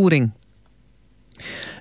voering.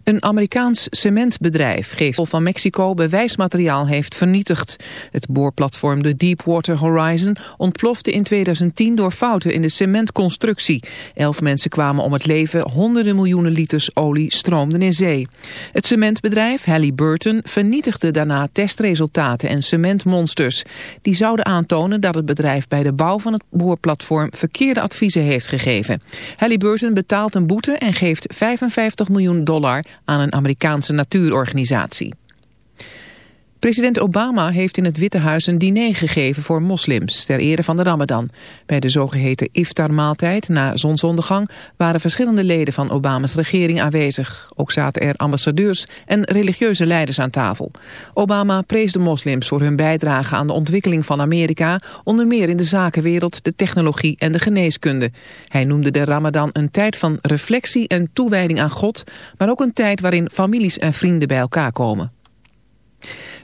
Een Amerikaans cementbedrijf geeft van Mexico bewijsmateriaal heeft vernietigd. Het boorplatform de Deepwater Horizon ontplofte in 2010 door fouten in de cementconstructie. Elf mensen kwamen om het leven, honderden miljoenen liters olie stroomden in zee. Het cementbedrijf Halliburton vernietigde daarna testresultaten en cementmonsters. Die zouden aantonen dat het bedrijf bij de bouw van het boorplatform verkeerde adviezen heeft gegeven. Halliburton betaalt een boete en geeft 55 miljoen dollar aan een Amerikaanse natuurorganisatie. President Obama heeft in het Witte Huis een diner gegeven voor moslims ter ere van de Ramadan. Bij de zogeheten iftarmaaltijd na zonsondergang waren verschillende leden van Obama's regering aanwezig. Ook zaten er ambassadeurs en religieuze leiders aan tafel. Obama prees de moslims voor hun bijdrage aan de ontwikkeling van Amerika, onder meer in de zakenwereld, de technologie en de geneeskunde. Hij noemde de Ramadan een tijd van reflectie en toewijding aan God, maar ook een tijd waarin families en vrienden bij elkaar komen.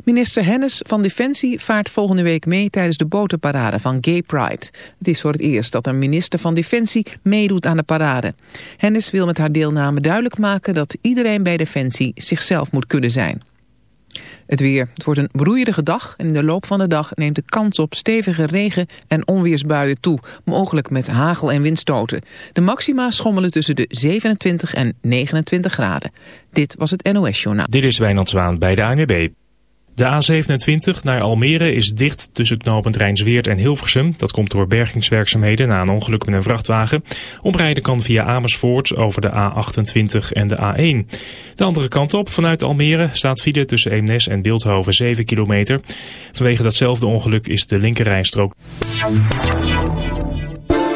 Minister Hennis van Defensie vaart volgende week mee tijdens de botenparade van Gay Pride. Het is voor het eerst dat een minister van Defensie meedoet aan de parade. Hennis wil met haar deelname duidelijk maken dat iedereen bij Defensie zichzelf moet kunnen zijn. Het weer. Het wordt een broeierige dag en in de loop van de dag neemt de kans op stevige regen- en onweersbuien toe, mogelijk met hagel- en windstoten. De maxima schommelen tussen de 27 en 29 graden. Dit was het NOS Journaal. Dit is Wijnand Zwaan bij de ANWB. De A27 naar Almere is dicht tussen knooppunt Rijnsweert en Hilversum. Dat komt door bergingswerkzaamheden na een ongeluk met een vrachtwagen. Omrijden kan via Amersfoort over de A28 en de A1. De andere kant op, vanuit Almere, staat file tussen Eemnes en Beeldhoven 7 kilometer. Vanwege datzelfde ongeluk is de linkerrijstrook.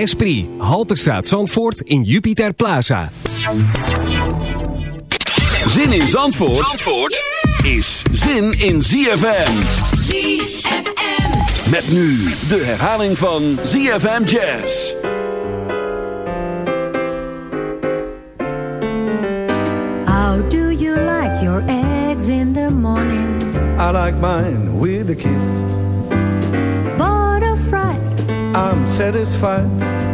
Esprit. Halterstraat Zandvoort in Jupiter Plaza. Zin in Zandvoort, Zandvoort is zin in ZFM. ZFM. Met nu de herhaling van ZFM Jazz. How do you like your eggs in the morning? I like mine with a kiss. Butter fried, I'm satisfied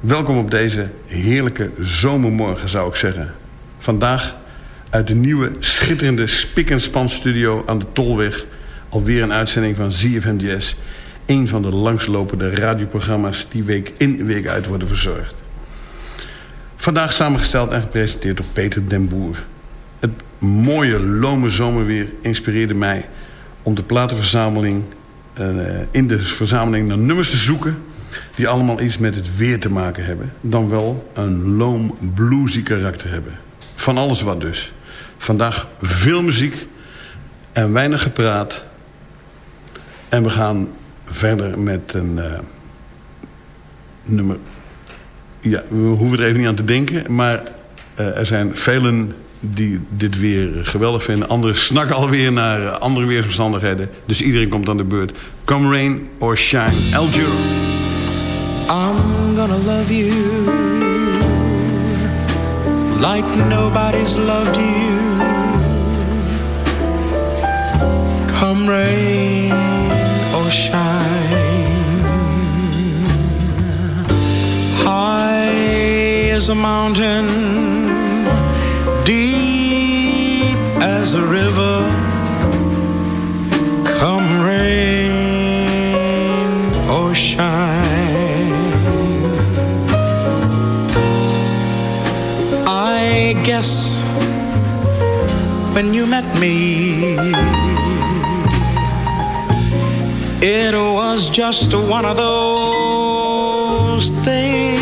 Welkom op deze heerlijke zomermorgen zou ik zeggen. Vandaag uit de nieuwe schitterende spik en span studio aan de Tolweg... alweer een uitzending van ZFM. Een van de langslopende radioprogramma's die week in week uit worden verzorgd. Vandaag samengesteld en gepresenteerd door Peter den Boer. Het mooie, lome zomerweer inspireerde mij om de platenverzameling... eh, in de verzameling naar nummers te zoeken... die allemaal iets met het weer te maken hebben... dan wel een loom bluesy karakter hebben. Van alles wat dus. Vandaag veel muziek en weinig gepraat. En we gaan verder met een eh, nummer... Ja, we hoeven er even niet aan te denken, maar eh, er zijn velen die dit weer geweldig vinden. Anderen snakken alweer naar eh, andere weersomstandigheden. Dus iedereen komt aan de beurt. Come rain or shine. El Giro. I'm gonna love you like nobody's loved you. Come rain or shine, high as a mountain, deep as a river. I guess when you met me, it was just one of those things.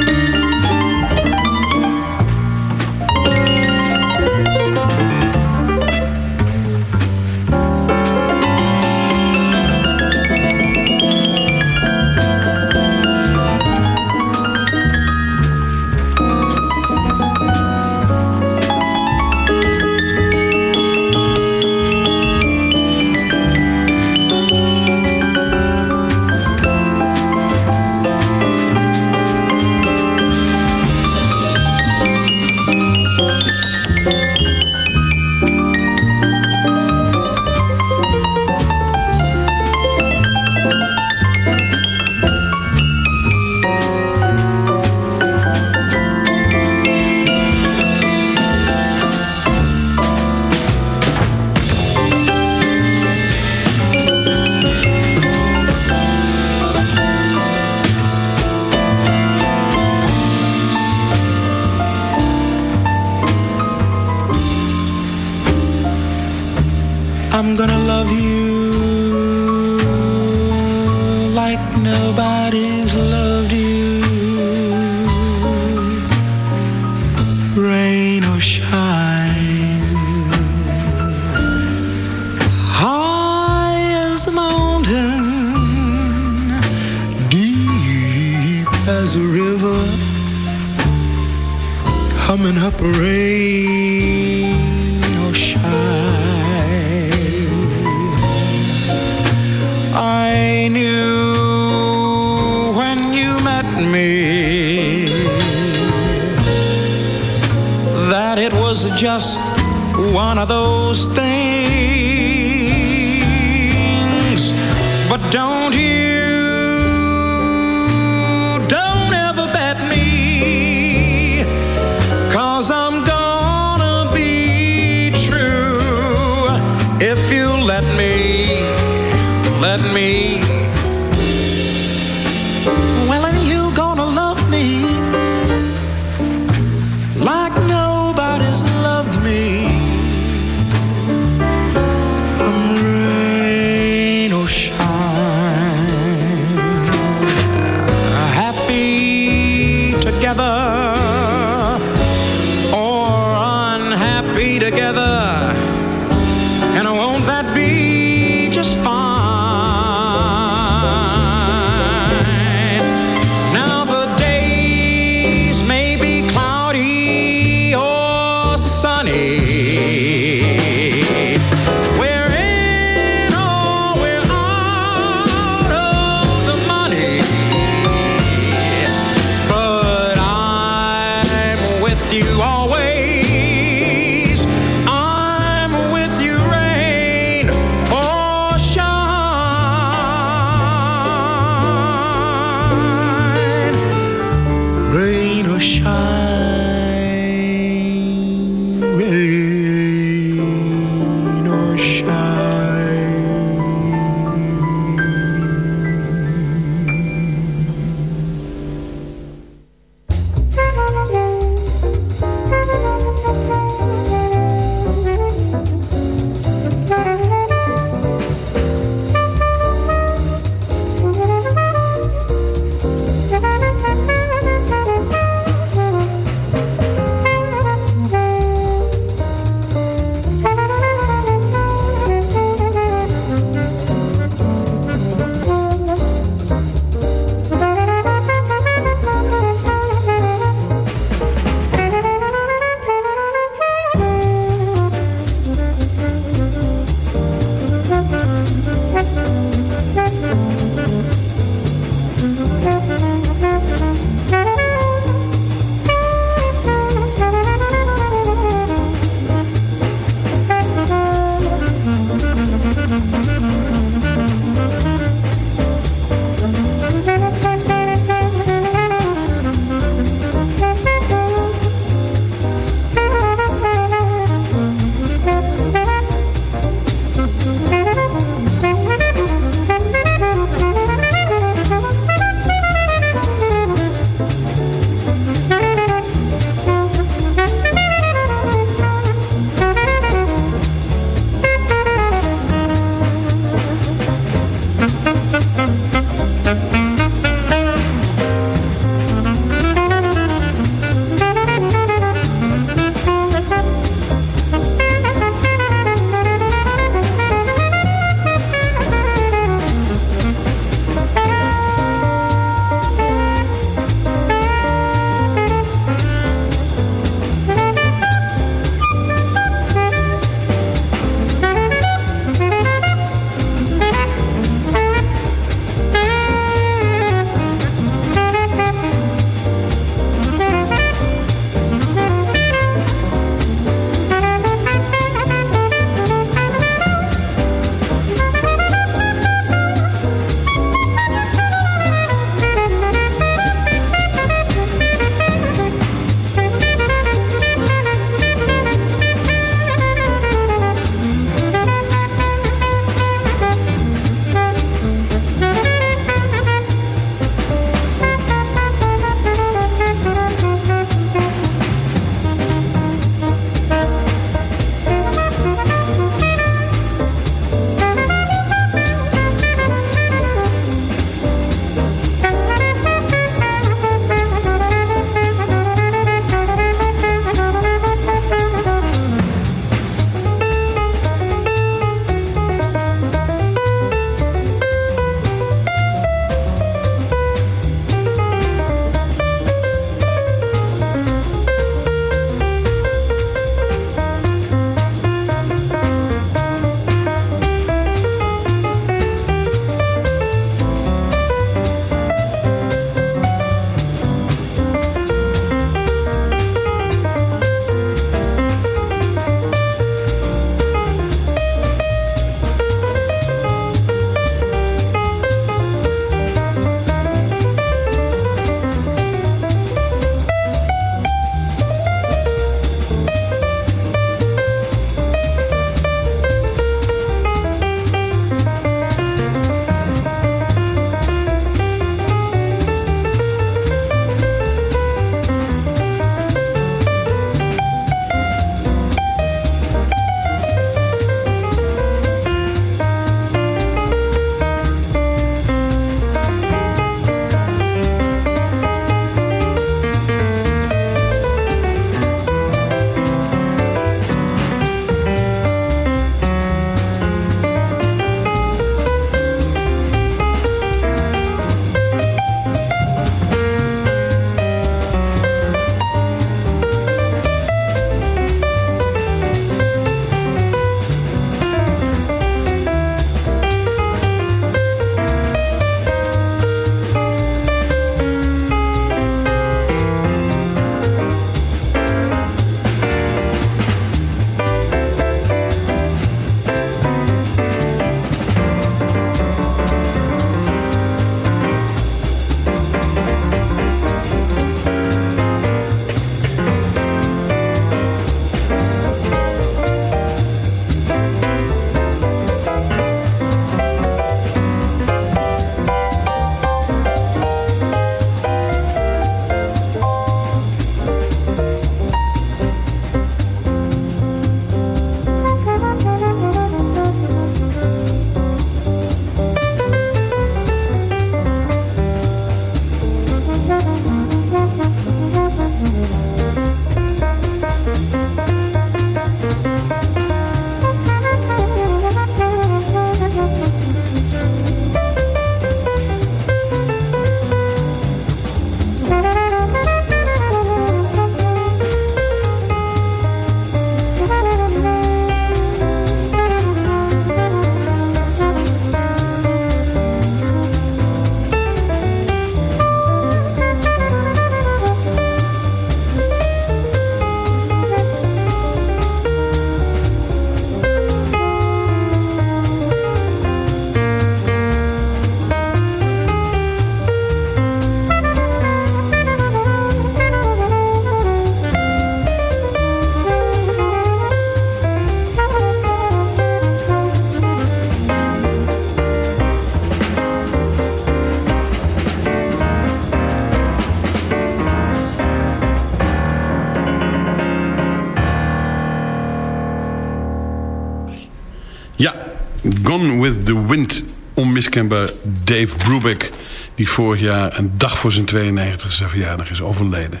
Onmiskenbaar Dave Brubeck... die vorig jaar een dag voor zijn 92e verjaardag is overleden.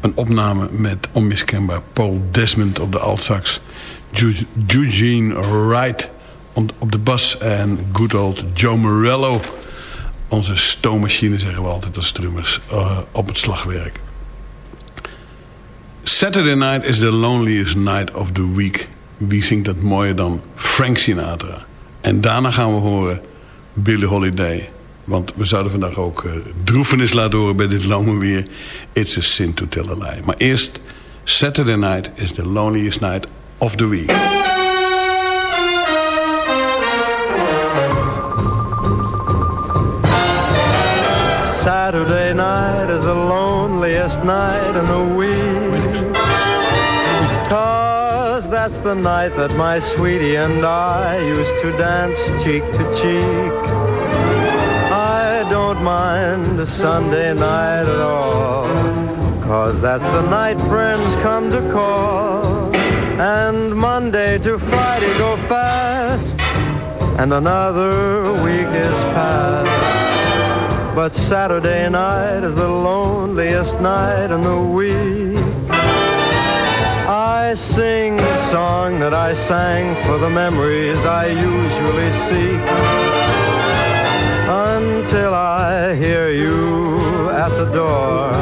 Een opname met onmiskenbaar Paul Desmond op de altsax... Eugene Wright op de bas... en good old Joe Morello... onze stoommachine zeggen we altijd als strummers... eh, op het slagwerk. Saturday night is the loneliest night of the week. Wie zingt dat mooier dan Frank Sinatra? En daarna gaan we horen Billie Holiday. Want we zouden vandaag ook eh, droefenis laten horen bij dit lome weer. It's a sin to tell a lie. Maar eerst, Saturday night is the loneliest night of the week. The night that my sweetie and I used to dance cheek to cheek. I don't mind a Sunday night at all. Cause that's the night friends come to call. And Monday to Friday go fast. And another week is past. But Saturday night is the loneliest night in the week. I sing the song that I sang for the memories I usually seek. Until I hear you at the door.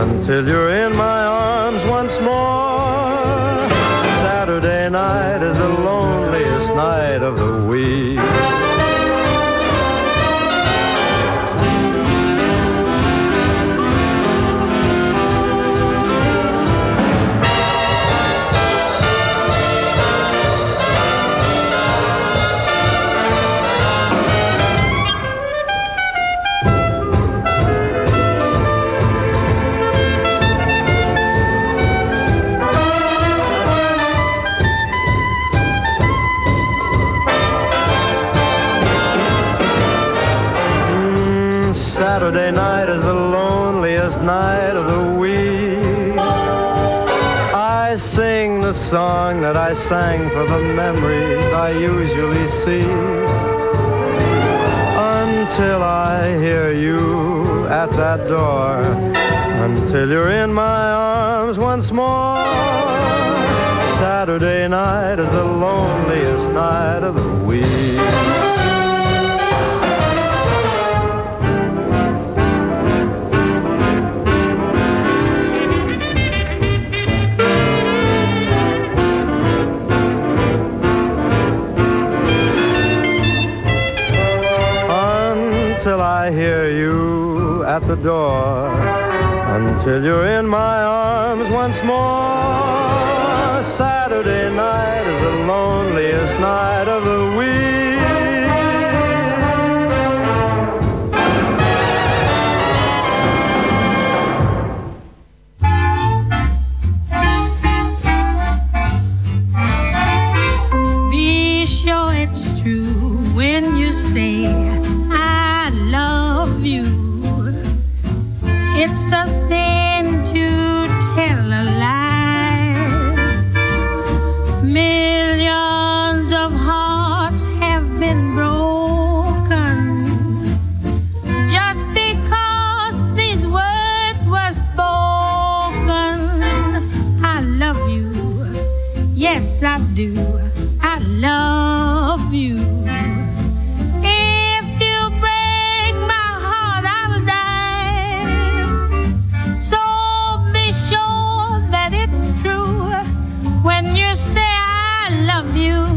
Until you're in my arms once more. Saturday night is the loneliest night of the Saturday night is the loneliest night of the week. I sing the song that I sang for the memories I usually see. Until I hear you at that door. Until you're in my arms once more. Saturday night is the loneliest night of the week. At the door. Until you're in my arms once more. Saturday night is the loneliest night of the week. You.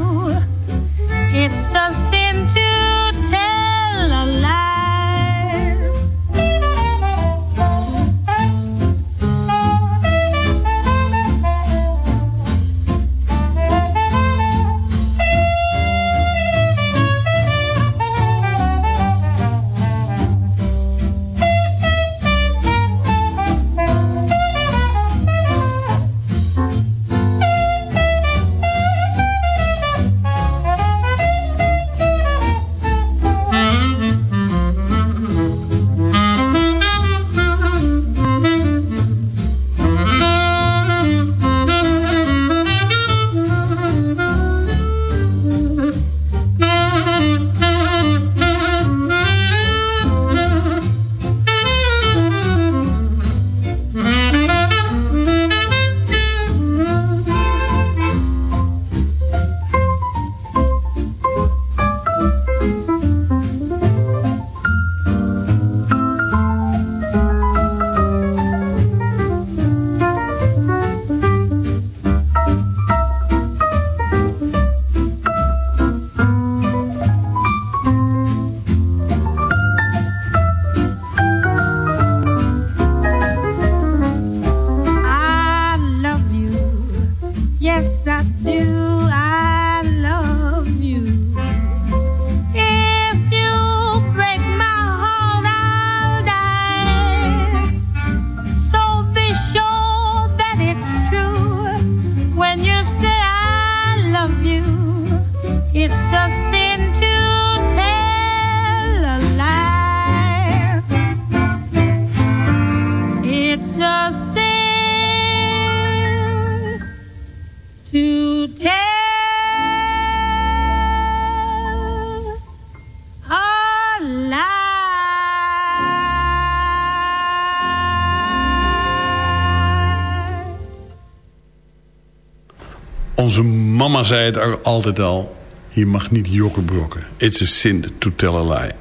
Mama zei het altijd al. Je mag niet jokken brokken. It's a sin to tell a lie.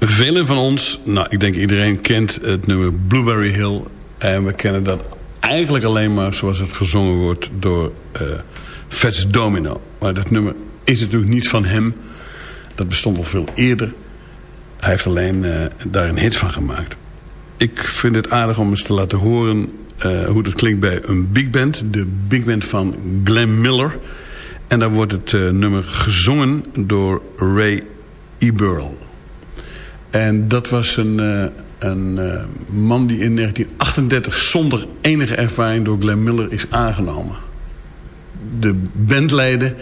Velen van ons, nou ik denk iedereen kent het nummer Blueberry Hill. En we kennen dat eigenlijk alleen maar zoals het gezongen wordt door eh Fats Domino. Maar dat nummer is natuurlijk niet van hem. Dat bestond al veel eerder. Hij heeft alleen eh, daar een hit van gemaakt. Ik vind het aardig om eens te laten horen eh, hoe dat klinkt bij een big band. De big band van Glenn Miller. En daar wordt het eh, nummer gezongen door Ray Eberl. En dat was een, eh, een man die in 1938 zonder enige ervaring door Glenn Miller is aangenomen. De bandleden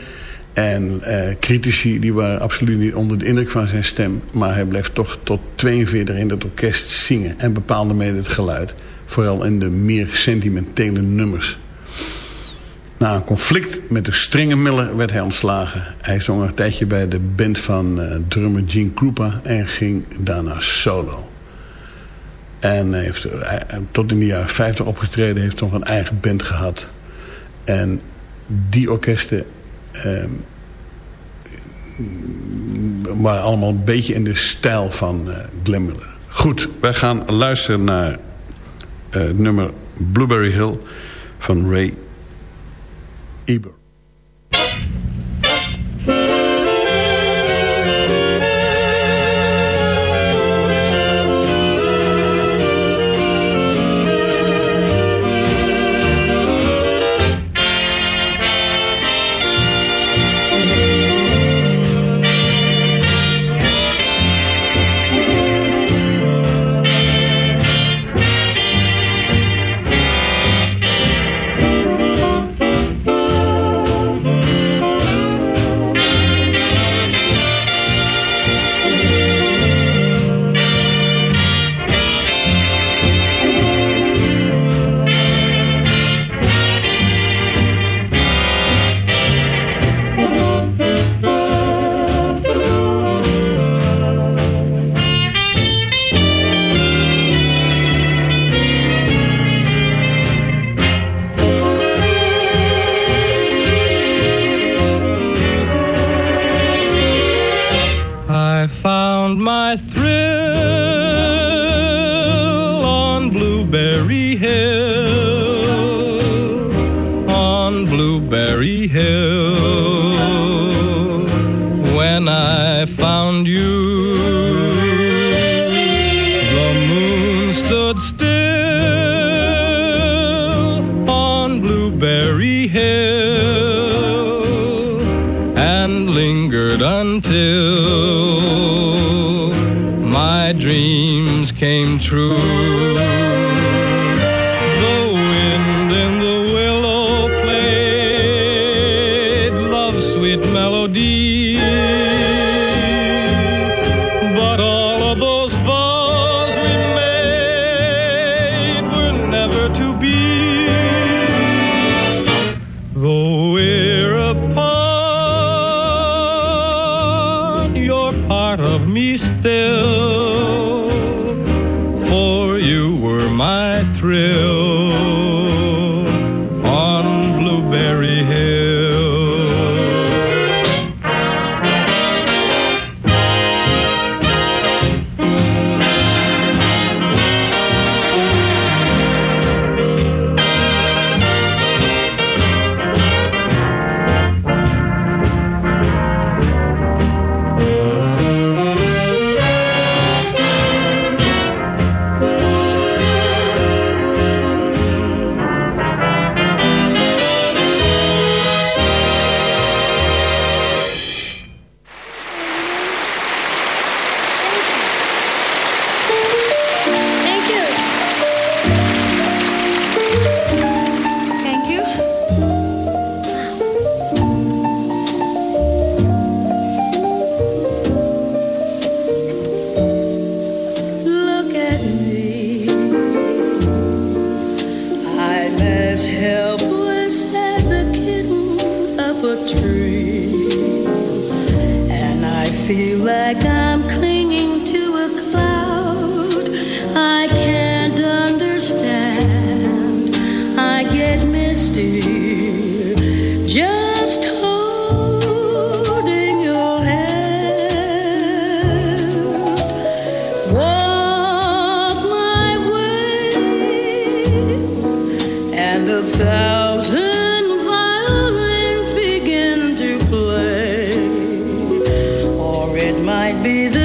en critici die waren absoluut niet onder de indruk van zijn stem. Maar hij bleef toch tot 42 in het orkest zingen en bepaalde mede het geluid. Vooral in de meer sentimentele nummers. Na een conflict met de strenge Miller werd hij ontslagen. Hij zong een tijdje bij de band van eh, drummer Gene Krupa en ging daarna solo. En heeft eh, tot in de jaren 50 opgetreden, heeft nog een eigen band gehad. En die orkesten ehm, waren allemaal een beetje in de stijl van eh, Glenn Miller. Goed, wij gaan luisteren naar nummer Blueberry Hill van Ray Eber.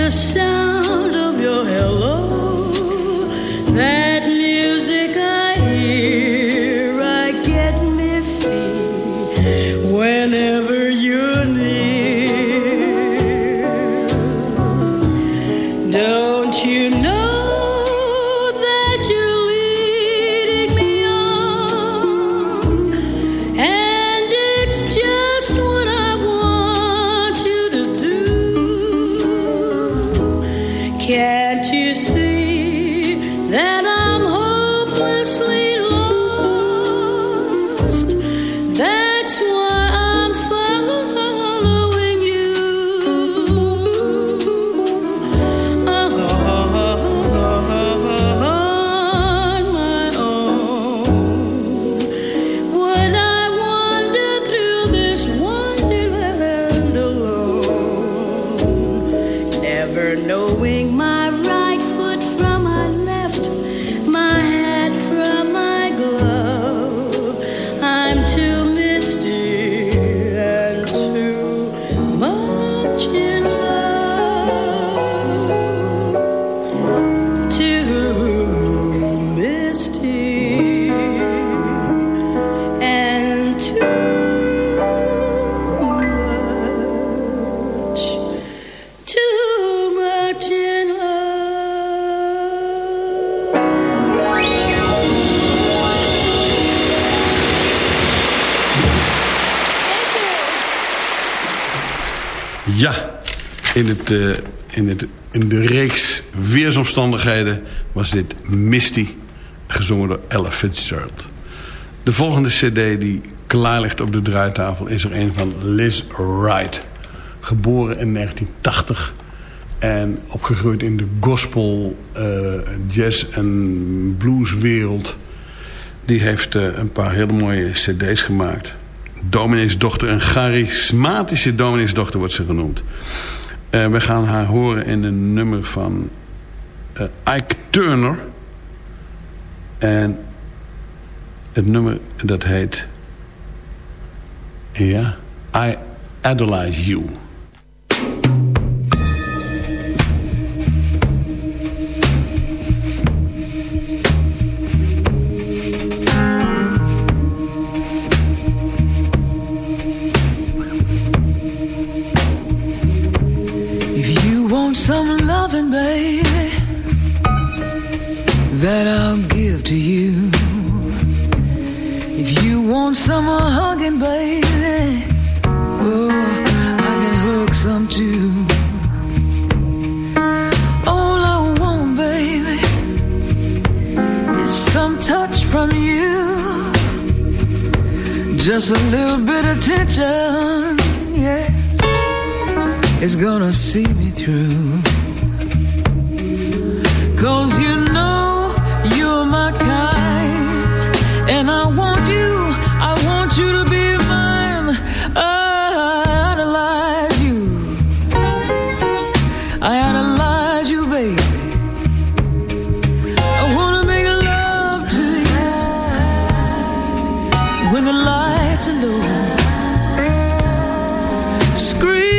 this in, het, eh, in, het, in de reeks weersomstandigheden was dit Misty, gezongen door Ella Fitzgerald. De volgende cd die klaar ligt op de draaitafel is er een van Liz Wright. Geboren in 1980 en opgegroeid in de gospel, eh, jazz en blueswereld. Die heeft eh, een paar hele mooie cd's gemaakt. Domineesdochter, een charismatische domineesdochter wordt ze genoemd. Eh, we gaan haar horen in een nummer van eh, Ike Turner. En het nummer dat heet... Ja, I Idolize You. Baby, oh, I can hug some too. All I want, baby, is some touch from you. Just a little bit of attention, yes is gonna see me through. Cause you when the lights are low. Scream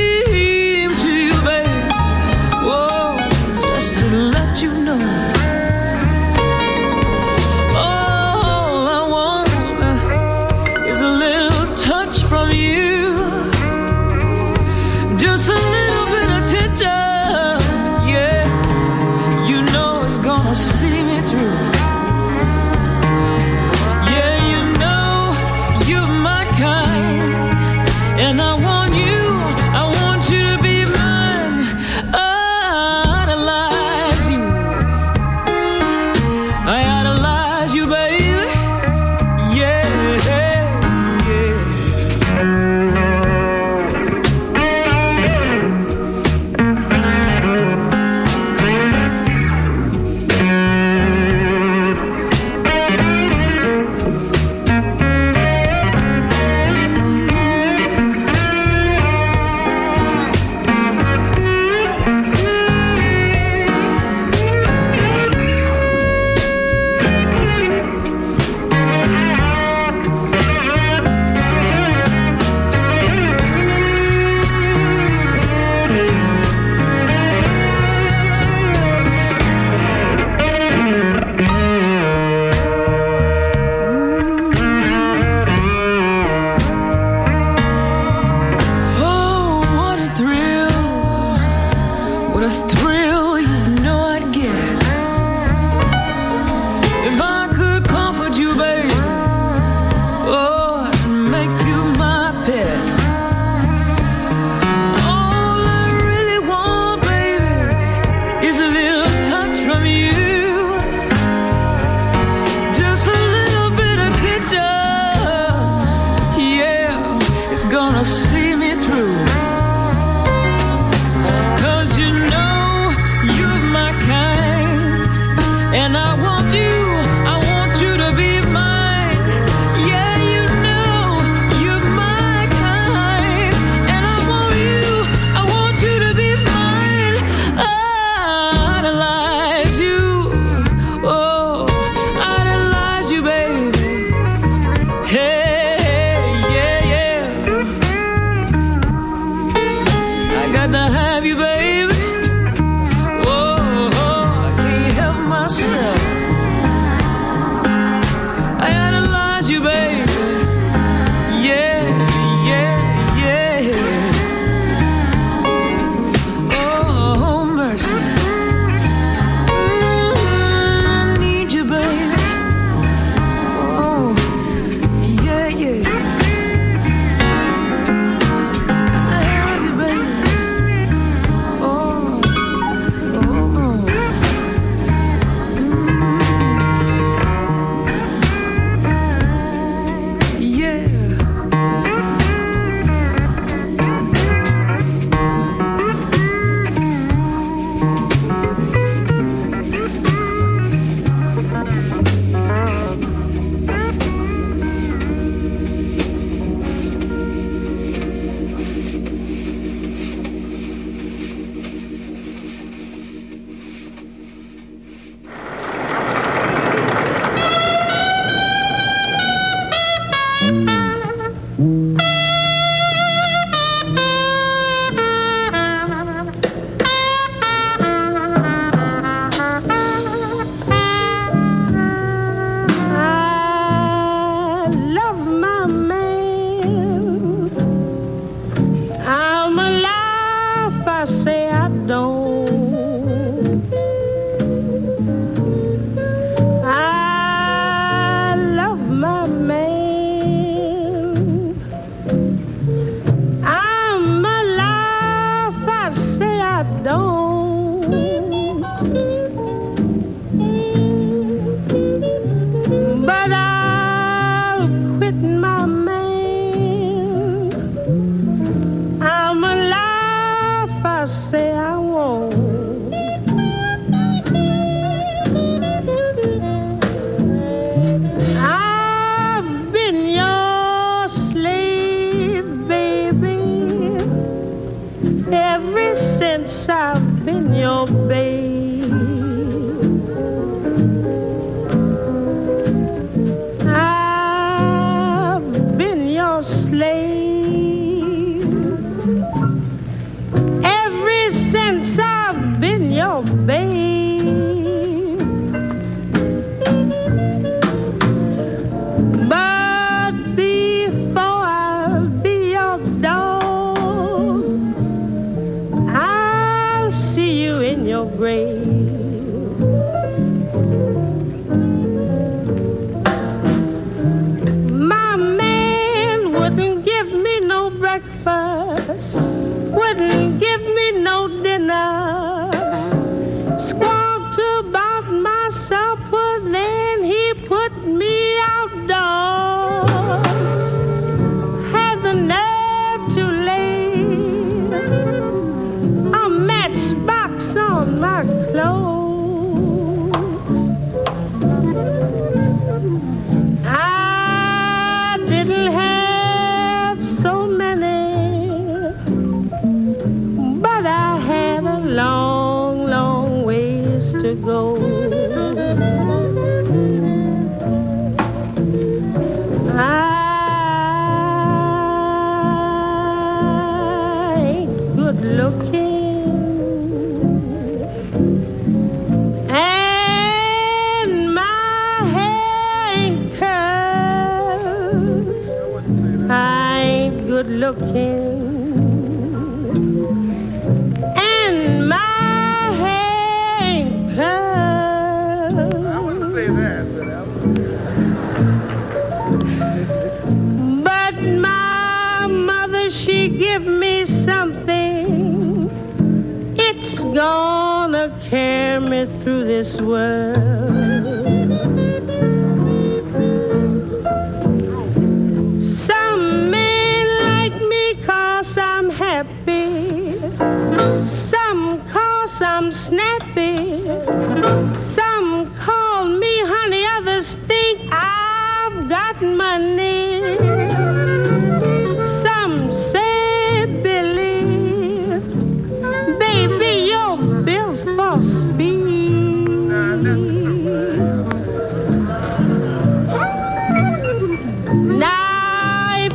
this world.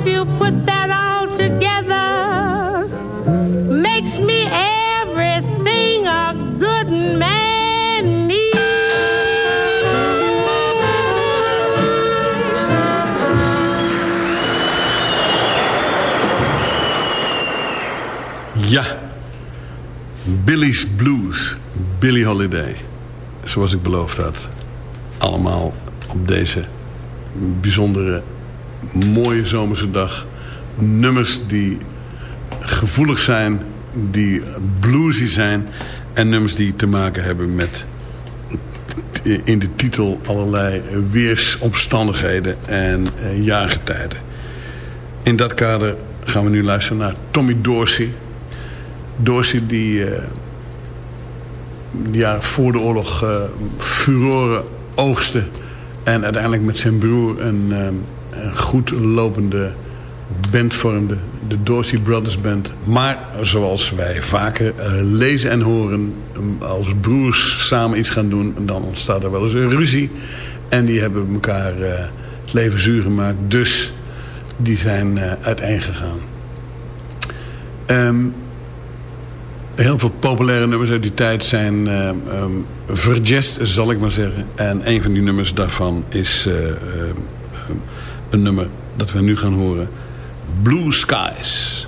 If you put that all together, makes me everything a good man. Ja, Billy's Blues, Billy Holiday. Zoals ik beloofd had. Allemaal op deze bijzondere, mooie zomerse dag. Nummers die gevoelig zijn, die bluesy zijn. En nummers die te maken hebben met in de titel allerlei weersomstandigheden en eh, jaargetijden. In dat kader gaan we nu luisteren naar Tommy Dorsey. Dorsey die de jaren voor de oorlog eh, furoren oogste. En uiteindelijk met zijn broer een, een goed lopende band vormde. De Dorsey Brothers Band. Maar zoals wij vaker eh, lezen en horen. Als broers samen iets gaan doen. Dan ontstaat er wel eens een ruzie. En die hebben elkaar eh, het leven zuur gemaakt. Dus die zijn eh uiteengegaan. Ehm heel veel populaire nummers uit die tijd zijn uh, um, verjest, zal ik maar zeggen. En een van die nummers daarvan is uh, uh, een nummer dat we nu gaan horen. Blue Skies.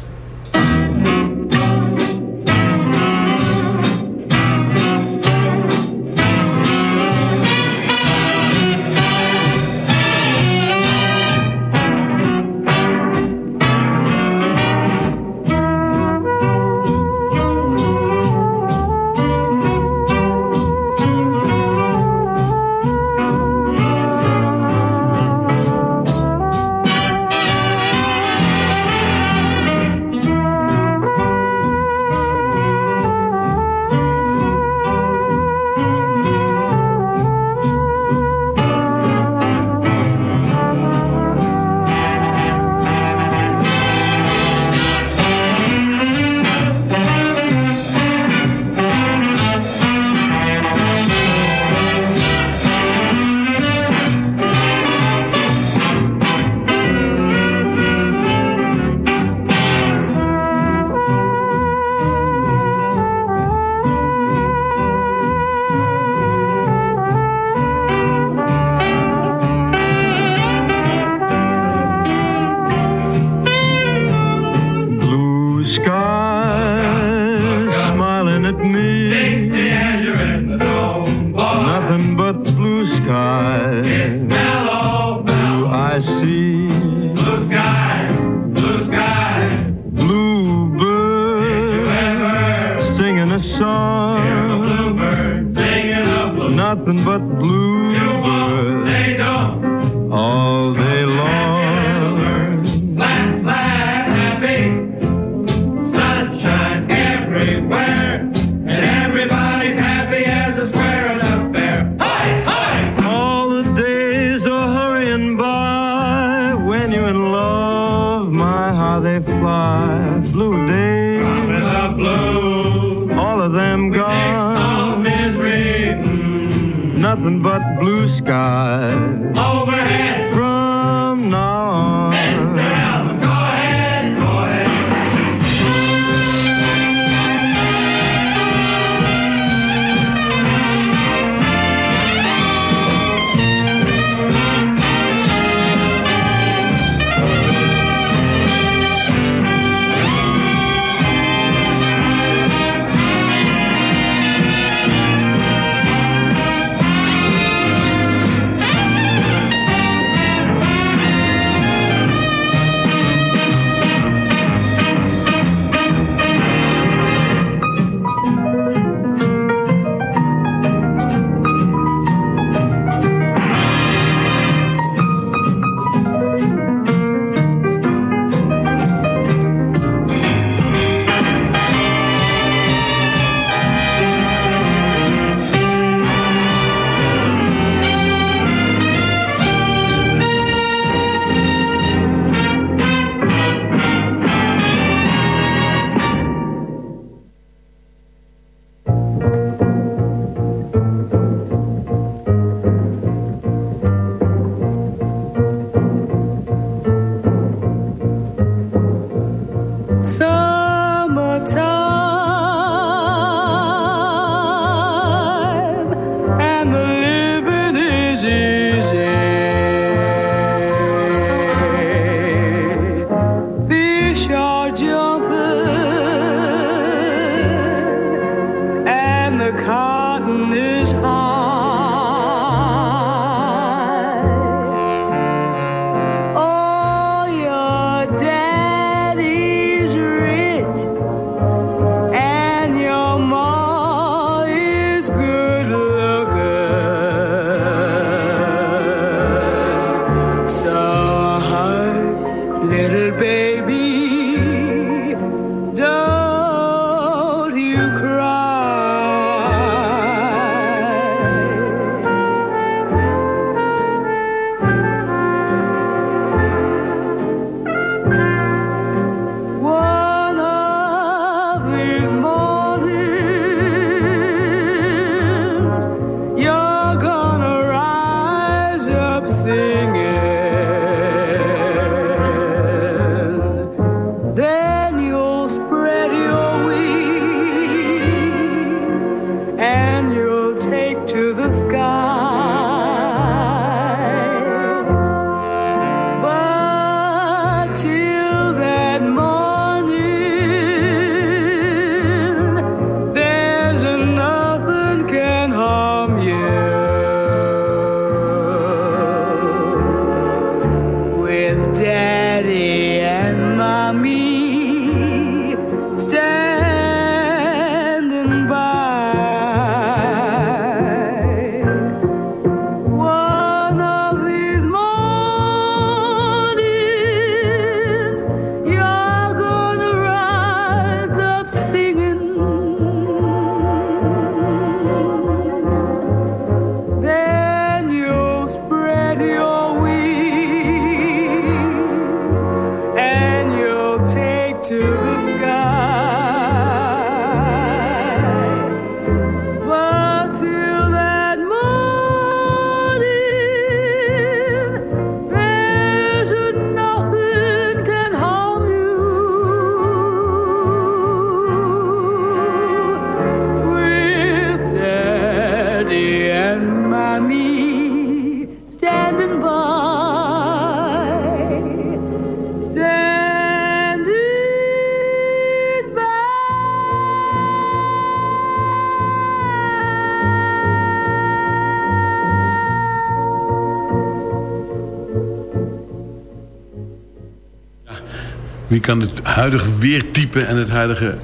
Kan het huidige weertype en het huidige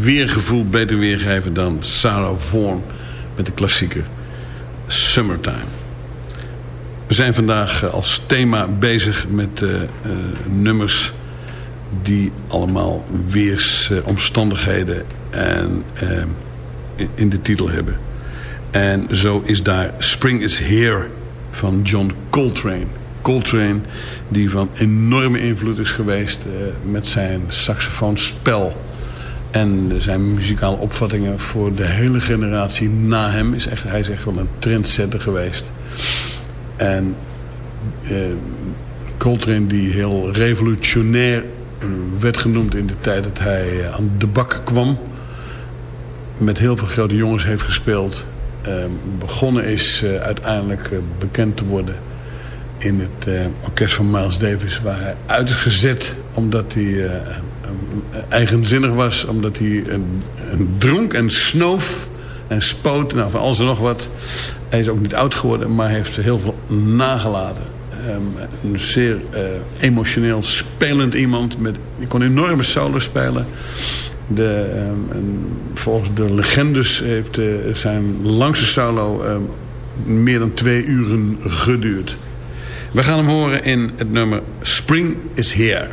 weergevoel beter weergeven dan Sarah Vaughan met de klassieker Summertime. We zijn vandaag eh, als thema bezig met eh, eh, nummers die allemaal weersomstandigheden en, in de titel hebben. En zo is daar Spring is Here van John Coltrane. Coltrane die van enorme invloed is geweest eh, met zijn saxofoonspel. En zijn muzikale opvattingen voor de hele generatie na hem. Is echt, hij is echt wel een trendsetter geweest. En eh, Coltrane die heel revolutionair eh, werd genoemd in de tijd dat hij eh, aan de bak kwam. Met heel veel grote jongens heeft gespeeld. Begonnen is eh, uiteindelijk bekend te worden in het eh, orkest van Miles Davis. Waar hij uit is gezet omdat hij eh, eigenzinnig was. Omdat hij een, dronk en snoof en spoot. Nou, van alles en nog wat. Hij is ook niet oud geworden, maar heeft heel veel nagelaten. Ehm, een zeer eh, emotioneel spelend iemand. Met, die kon enorme solos spelen. De, ehm, en volgens de legendes heeft zijn langste solo ehm, meer dan twee uren geduurd. We gaan hem horen in het nummer Spring is Here.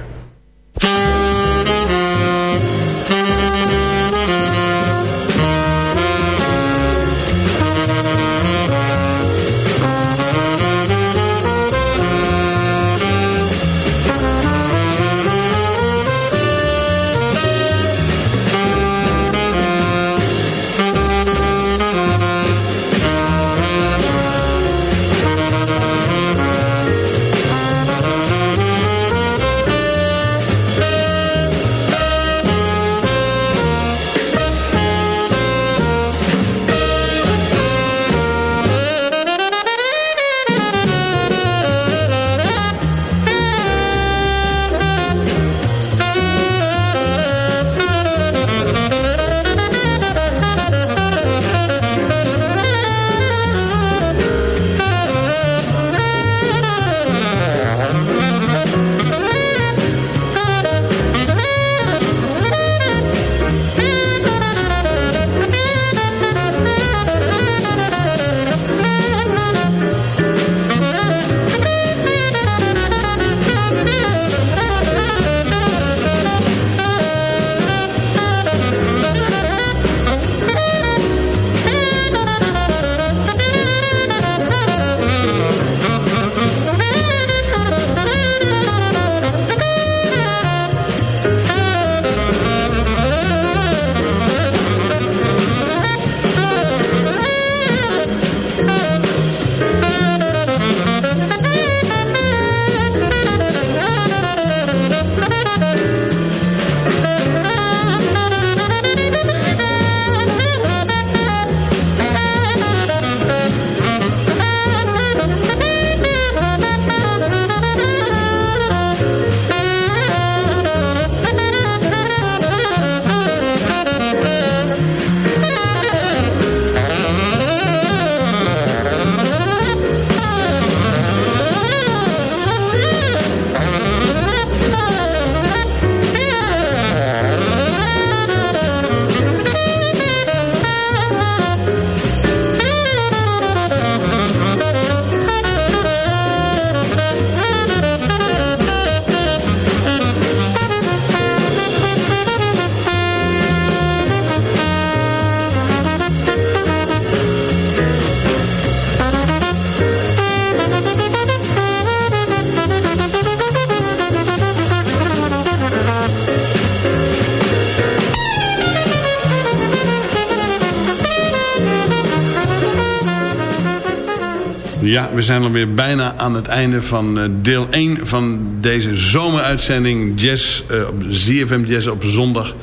Ja, we zijn alweer bijna aan het einde van eh, deel 1 van deze zomeruitzending Jazz, eh, op ZFM Jazz op zondag.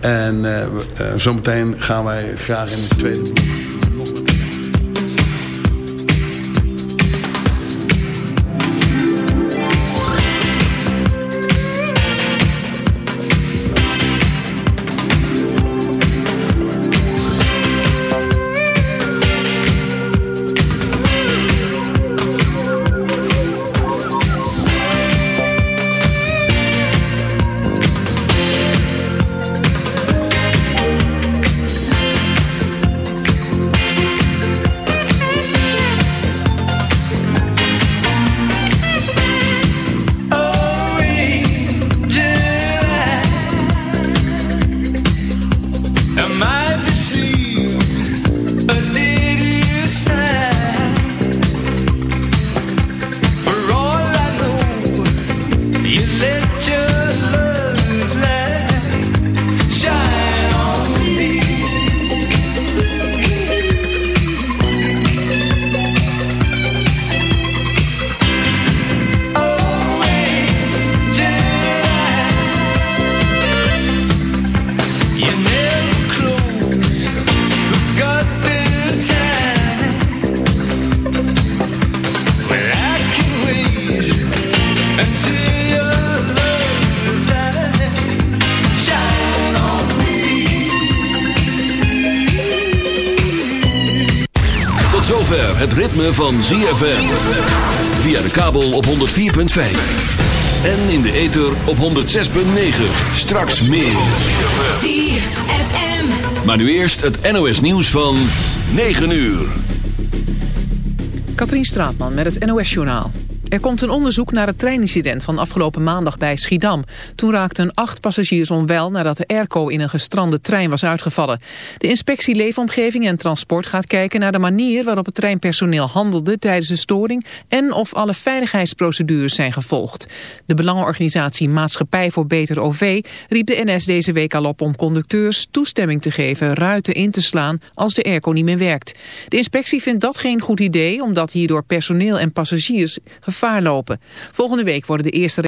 En eh, zometeen gaan wij graag in het tweede ritme van ZFM. Via de kabel op 104.5. En in de ether op 106.9. Straks meer. ZFM. Maar nu eerst het NOS nieuws van 9 uur. Katrien Straatman met het NOS-journaal. Er komt een onderzoek naar het treinincident van afgelopen maandag bij Schiedam. Toen raakten acht passagiers onwel nadat de airco in een gestrande trein was uitgevallen. De inspectie Leefomgeving en Transport gaat kijken naar de manier waarop het treinpersoneel handelde tijdens de storing en of alle veiligheidsprocedures zijn gevolgd. De belangenorganisatie Maatschappij voor Beter OV riep de NS deze week al op om conducteurs toestemming te geven ruiten in te slaan als de airco niet meer werkt. De inspectie vindt dat geen goed idee omdat hierdoor personeel en passagiers gevaar lopen. Volgende week worden de eerste